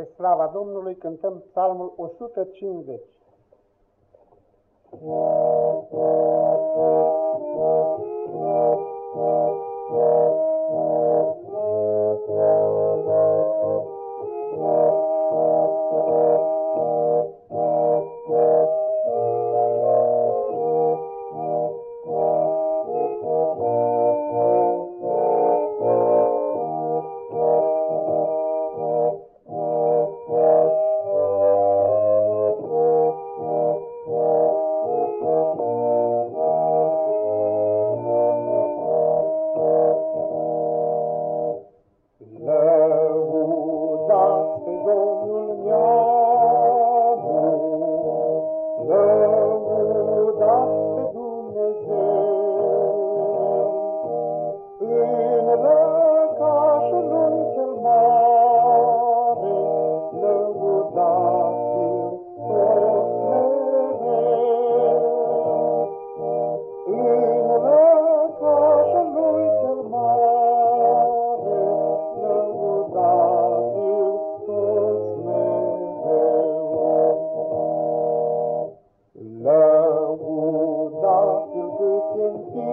Spre slava Domnului cântăm psalmul 150. Lăudați pe